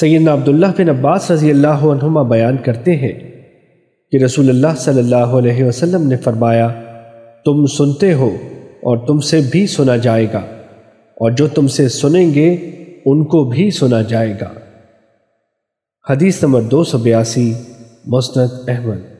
سیدنا عبداللہ بن عباس رضی اللہ عنہما بیان کرتے ہیں کہ رسول اللہ صلی اللہ علیہ وسلم نے فرمایا، تم سنتے ہو اور تم سے بھی سنا جائے گا، اور جو تم سے سنیں گے، ان کو بھی سنا جائے گا۔ حدیث نمبر دو سو بیاسی، مسند احمد۔